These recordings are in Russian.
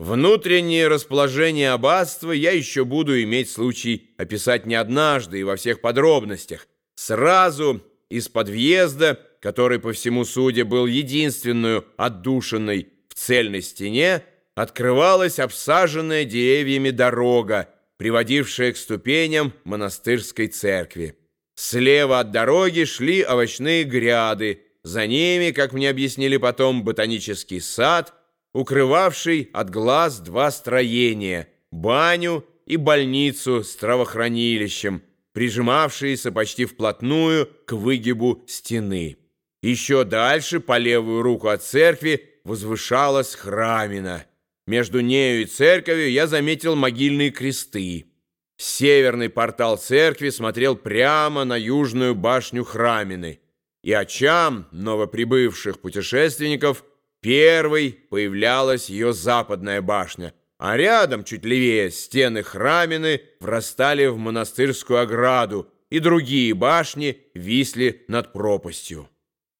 Внутреннее расположение аббатства я еще буду иметь случай описать не однажды и во всех подробностях. Сразу из подъезда, который, по всему суде, был единственную отдушиной в цельной стене, открывалась обсаженная деревьями дорога, приводившая к ступеням монастырской церкви. Слева от дороги шли овощные гряды, за ними, как мне объяснили потом, ботанический сад – укрывавший от глаз два строения – баню и больницу с травохранилищем, прижимавшиеся почти вплотную к выгибу стены. Еще дальше, по левую руку от церкви, возвышалась храмина. Между нею и церковью я заметил могильные кресты. Северный портал церкви смотрел прямо на южную башню храмины, и очам новоприбывших путешественников – Первой появлялась ее западная башня, а рядом, чуть левее, стены храмины врастали в монастырскую ограду, и другие башни висли над пропастью.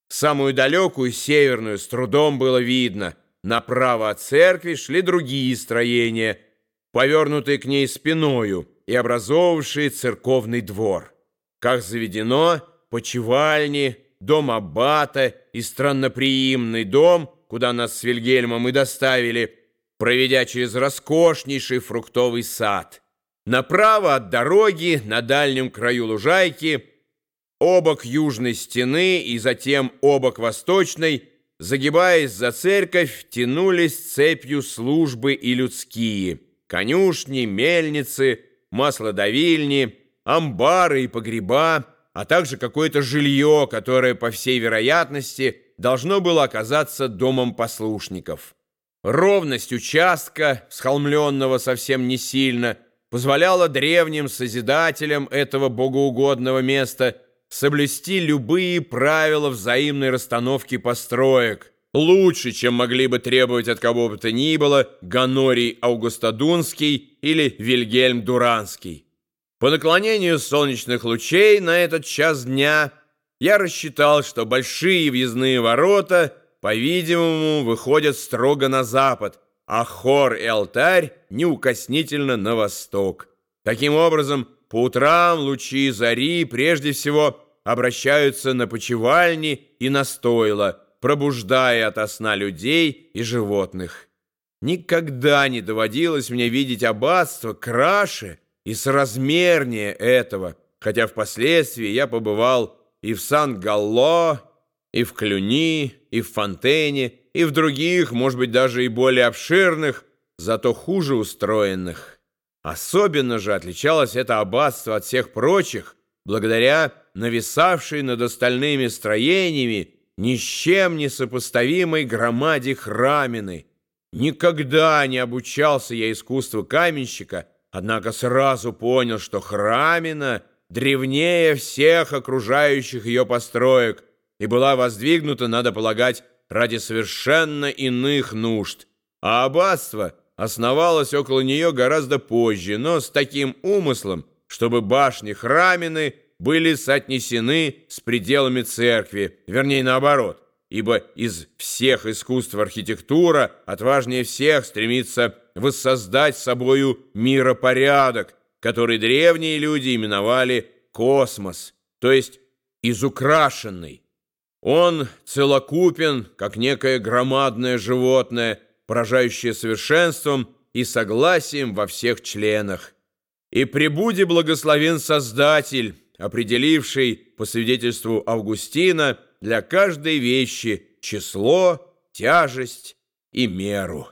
Самую далекую северную с трудом было видно. Направо от церкви шли другие строения, повернутые к ней спиною и образовавшие церковный двор. Как заведено, почевальни, дом аббата и странноприимный дом – куда нас с Вильгельмом и доставили, проведя через роскошнейший фруктовый сад. Направо от дороги, на дальнем краю лужайки, обок южной стены и затем обок восточной, загибаясь за церковь, тянулись цепью службы и людские, конюшни, мельницы, маслодавильни, амбары и погреба, а также какое-то жилье, которое, по всей вероятности, должно было оказаться домом послушников. Ровность участка, схолмленного совсем не сильно, позволяла древним созидателям этого богоугодного места соблюсти любые правила взаимной расстановки построек, лучше, чем могли бы требовать от кого бы то ни было Ганорий Аугустодунский или Вильгельм Дуранский. По наклонению солнечных лучей на этот час дня – я рассчитал, что большие въездные ворота, по-видимому, выходят строго на запад, а хор и алтарь неукоснительно на восток. Таким образом, по утрам лучи зари прежде всего обращаются на почевальни и на стойла, пробуждая ото сна людей и животных. Никогда не доводилось мне видеть аббатство краше и соразмернее этого, хотя впоследствии я побывал и в Сан-Галло, и в Клюни, и в Фонтене, и в других, может быть, даже и более обширных, зато хуже устроенных. Особенно же отличалось это аббатство от всех прочих, благодаря нависавшей над остальными строениями ни с чем не сопоставимой громаде храмины. Никогда не обучался я искусству каменщика, однако сразу понял, что храмина — древнее всех окружающих ее построек и была воздвигнута, надо полагать, ради совершенно иных нужд, а аббатство основалось около нее гораздо позже, но с таким умыслом, чтобы башни храмины были соотнесены с пределами церкви, вернее наоборот, ибо из всех искусств архитектура отважнее всех стремится воссоздать собою миропорядок, который древние люди именовали космос, то есть изукрашенный. Он целокупен, как некое громадное животное, поражающее совершенством и согласием во всех членах. И пребуди благословен Создатель, определивший, по свидетельству Августина, для каждой вещи число, тяжесть и меру.